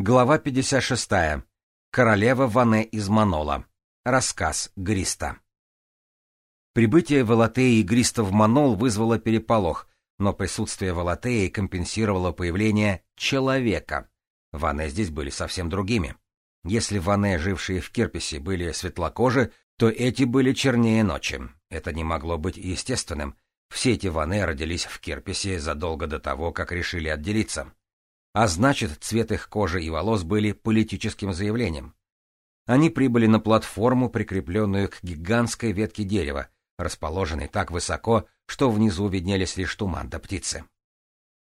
Глава 56. Королева Ване из Манола. Рассказ Гриста. Прибытие Валатеи и Гриста в Манол вызвало переполох, но присутствие Валатеи компенсировало появление человека. Ване здесь были совсем другими. Если Ване, жившие в Кирписе, были светлокожи, то эти были чернее ночи. Это не могло быть естественным. Все эти Ване родились в Кирписе задолго до того, как решили отделиться. А значит, цвет их кожи и волос были политическим заявлением. Они прибыли на платформу, прикрепленную к гигантской ветке дерева, расположенной так высоко, что внизу виднелись лишь туман да птицы.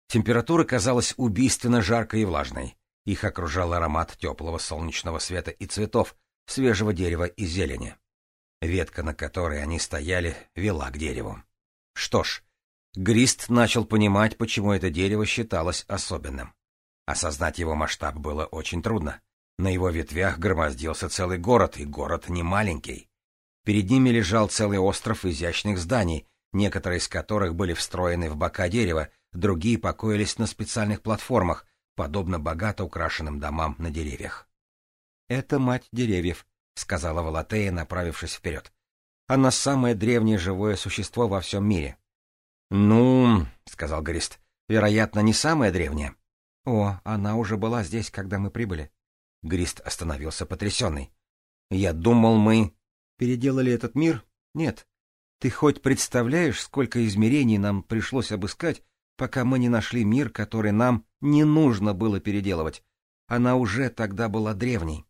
Температура казалась убийственно жаркой и влажной. Их окружал аромат теплого солнечного света и цветов, свежего дерева и зелени. Ветка, на которой они стояли, вела к дереву. Что ж, Грист начал понимать, почему это дерево считалось особенным. Осознать его масштаб было очень трудно. На его ветвях громоздился целый город, и город не маленький. Перед ними лежал целый остров изящных зданий, некоторые из которых были встроены в бока дерева, другие покоились на специальных платформах, подобно богато украшенным домам на деревьях. — Это мать деревьев, — сказала Валатея, направившись вперед. — Она самое древнее живое существо во всем мире. — Ну, — сказал Грист, — вероятно, не самое древнее. — «О, она уже была здесь, когда мы прибыли». Грист остановился потрясенный. «Я думал, мы...» «Переделали этот мир? Нет. Ты хоть представляешь, сколько измерений нам пришлось обыскать, пока мы не нашли мир, который нам не нужно было переделывать? Она уже тогда была древней».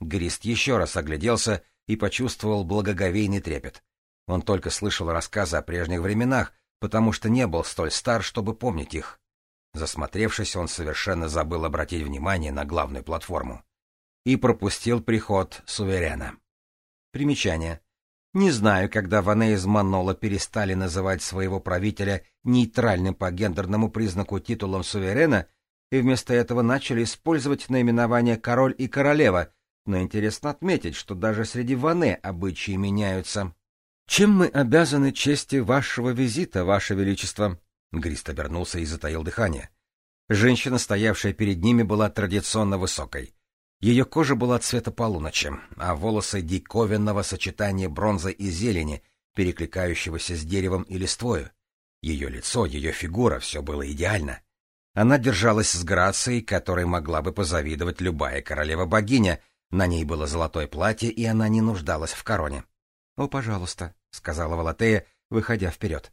Грист еще раз огляделся и почувствовал благоговейный трепет. Он только слышал рассказы о прежних временах, потому что не был столь стар, чтобы помнить их. Засмотревшись, он совершенно забыл обратить внимание на главную платформу и пропустил приход суверена. Примечание. Не знаю, когда Ване из Манола перестали называть своего правителя нейтральным по гендерному признаку титулом суверена и вместо этого начали использовать наименование «король» и «королева», но интересно отметить, что даже среди Ване обычаи меняются. «Чем мы обязаны чести вашего визита, ваше величество?» Грист обернулся и затаил дыхание. Женщина, стоявшая перед ними, была традиционно высокой. Ее кожа была цвета полуночи, а волосы диковинного сочетания бронзы и зелени, перекликающегося с деревом и листвою. Ее лицо, ее фигура — все было идеально. Она держалась с грацией, которой могла бы позавидовать любая королева-богиня. На ней было золотое платье, и она не нуждалась в короне. — О, пожалуйста, — сказала Валатея, выходя вперед.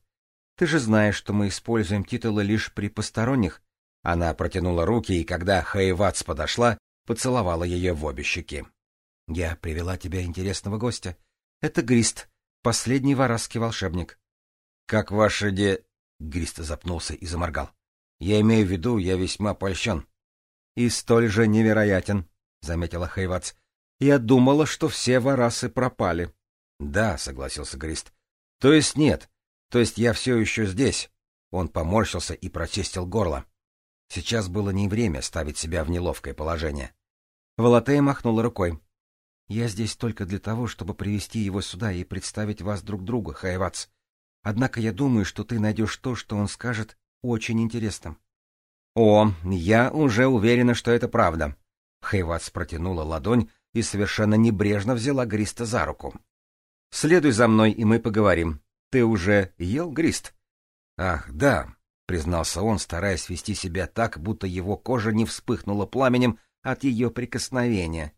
Ты же знаешь, что мы используем титулы лишь при посторонних. Она протянула руки, и когда Хаевац подошла, поцеловала ее в обе щеки. — Я привела тебя интересного гостя. Это Грист, последний варасский волшебник. — Как ваше де... — Грист запнулся и заморгал. — Я имею в виду, я весьма польщен. — И столь же невероятен, — заметила Хайвац. — Я думала, что все варасы пропали. — Да, — согласился Грист. — То есть нет. То есть я все еще здесь. Он поморщился и прочистил горло. Сейчас было не время ставить себя в неловкое положение. Волотея махнула рукой. Я здесь только для того, чтобы привести его сюда и представить вас друг другу, Хайвац. Однако я думаю, что ты найдешь то, что он скажет, очень интересным. — О, я уже уверена, что это правда. Хайвац протянула ладонь и совершенно небрежно взяла Гриста за руку. — Следуй за мной, и мы поговорим. Ты уже ел, Грист? Ах, да, признался он, стараясь вести себя так, будто его кожа не вспыхнула пламенем от ее прикосновения.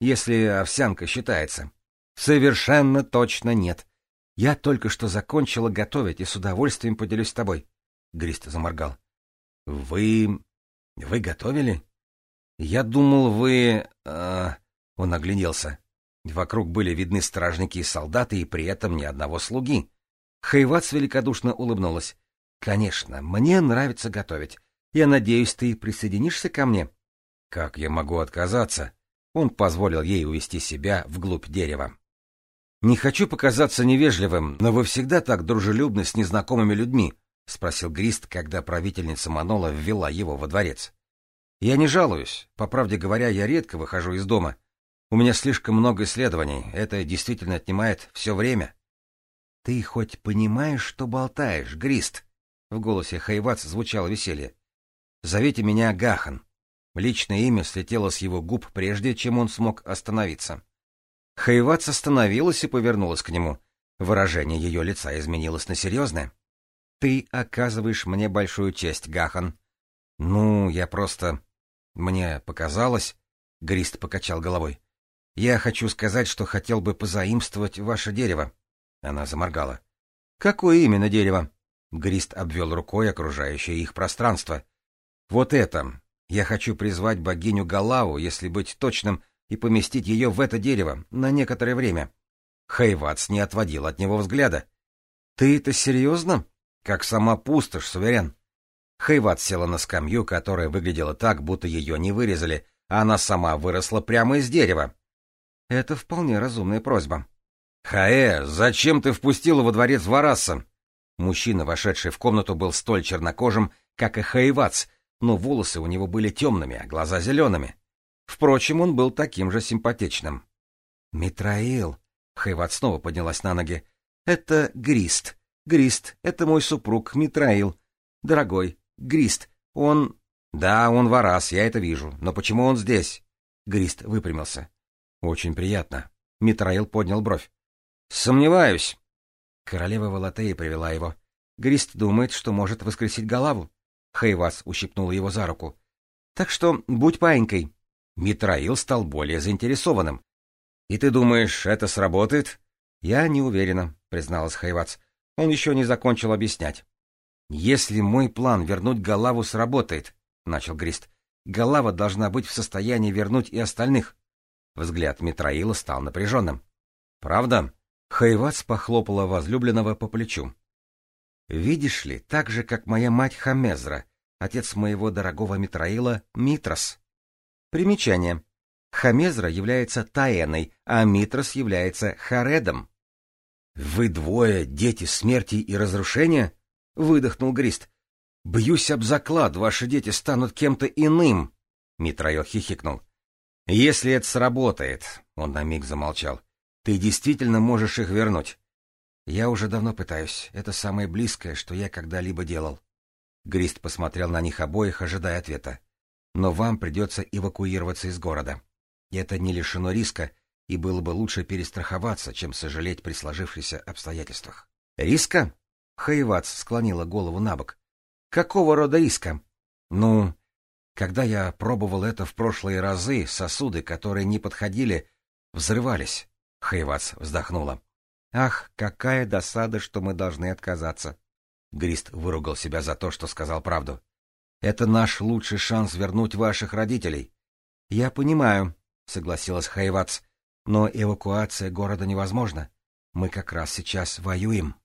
Если овсянка считается. Совершенно точно нет. Я только что закончила готовить и с удовольствием поделюсь с тобой. Грист заморгал. Вы... вы готовили? Я думал, вы... Э... Он огляделся. Вокруг были видны стражники и солдаты, и при этом ни одного слуги. Хайват великодушно улыбнулась. «Конечно, мне нравится готовить. Я надеюсь, ты присоединишься ко мне?» «Как я могу отказаться?» Он позволил ей увести себя вглубь дерева. «Не хочу показаться невежливым, но вы всегда так дружелюбны с незнакомыми людьми», — спросил Грист, когда правительница Манола ввела его во дворец. «Я не жалуюсь. По правде говоря, я редко выхожу из дома. У меня слишком много исследований. Это действительно отнимает все время. «Ты хоть понимаешь, что болтаешь, Грист?» В голосе Хайваца звучало веселье. «Зовите меня Гахан». Личное имя слетело с его губ, прежде чем он смог остановиться. Хайвац остановилась и повернулась к нему. Выражение ее лица изменилось на серьезное. «Ты оказываешь мне большую честь, Гахан». «Ну, я просто...» «Мне показалось...» — Грист покачал головой. «Я хочу сказать, что хотел бы позаимствовать ваше дерево». Она заморгала. «Какое именно дерево?» Грист обвел рукой окружающее их пространство. «Вот это. Я хочу призвать богиню Галау, если быть точным, и поместить ее в это дерево на некоторое время». Хайвац не отводил от него взгляда. «Ты это серьезно? Как сама пустошь, суверен!» Хайвац села на скамью, которая выглядела так, будто ее не вырезали, а она сама выросла прямо из дерева. «Это вполне разумная просьба», «Хаэ, зачем ты впустила во дворец Вараса?» Мужчина, вошедший в комнату, был столь чернокожим, как и Хаевац, но волосы у него были темными, а глаза зелеными. Впрочем, он был таким же симпатичным. «Митраил», — Хаевац снова поднялась на ноги, — «это Грист. Грист, это мой супруг Митраил. Дорогой, Грист, он...» «Да, он Варас, я это вижу. Но почему он здесь?» Грист выпрямился. «Очень приятно». Митраил поднял бровь. Сомневаюсь. Королева Валатея привела его. Грист думает, что может воскресить голову. Хейвас ущипнул его за руку. Так что будь паинькой. Митраил стал более заинтересованным. И ты думаешь, это сработает? Я не уверена, призналась Хейвац. Он еще не закончил объяснять. Если мой план вернуть Галаву сработает, начал Грист, Галава должна быть в состоянии вернуть и остальных. Взгляд Митраила стал напряженным. Правда? Хайвац похлопала возлюбленного по плечу. «Видишь ли, так же, как моя мать Хамезра, отец моего дорогого Митраила Митрос». Примечание. Хамезра является Таэной, а Митрос является Харедом. «Вы двое — дети смерти и разрушения?» — выдохнул Грист. «Бьюсь об заклад, ваши дети станут кем-то иным!» — Митраил хихикнул. «Если это сработает...» — он на миг замолчал. Ты действительно можешь их вернуть? Я уже давно пытаюсь. Это самое близкое, что я когда-либо делал. Грист посмотрел на них обоих, ожидая ответа. Но вам придется эвакуироваться из города. Это не лишено риска, и было бы лучше перестраховаться, чем сожалеть при сложившихся обстоятельствах. Риска? Хаевац склонила голову на бок. Какого рода риска? Ну, когда я пробовал это в прошлые разы, сосуды, которые не подходили, взрывались. Хейвас вздохнула. «Ах, какая досада, что мы должны отказаться!» Грист выругал себя за то, что сказал правду. «Это наш лучший шанс вернуть ваших родителей». «Я понимаю», — согласилась Хейвац, — «но эвакуация города невозможна. Мы как раз сейчас воюем».